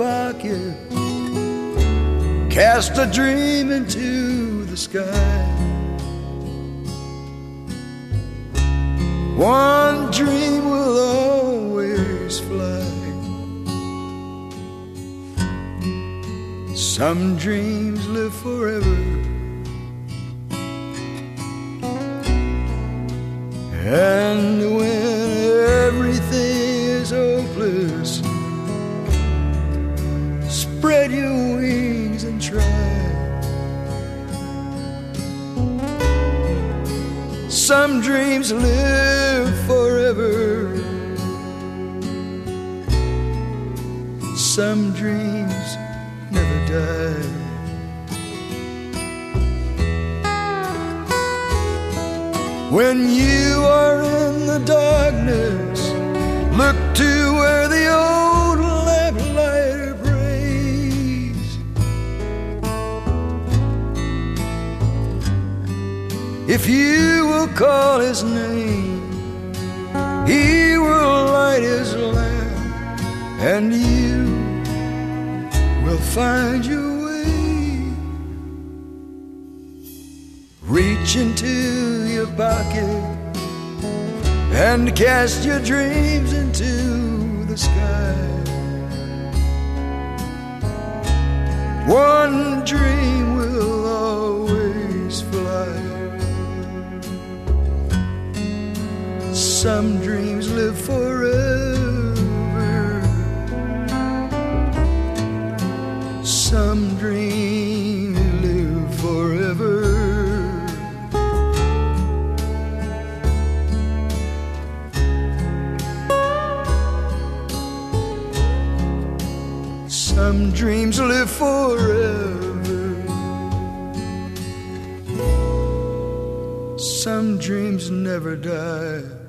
pocket, cast a dream into the sky. One dream will always fly. Some dreams live forever. And spread your wings and try. Some dreams live forever. Some dreams never die. When you are in the darkness, look to where the old If you will call his name, he will light his lamp, and you will find your way. Reach into your pocket and cast your dreams into the sky. One dream Some dreams live forever. Some dreams live forever. Some dreams live forever. Some dreams never die.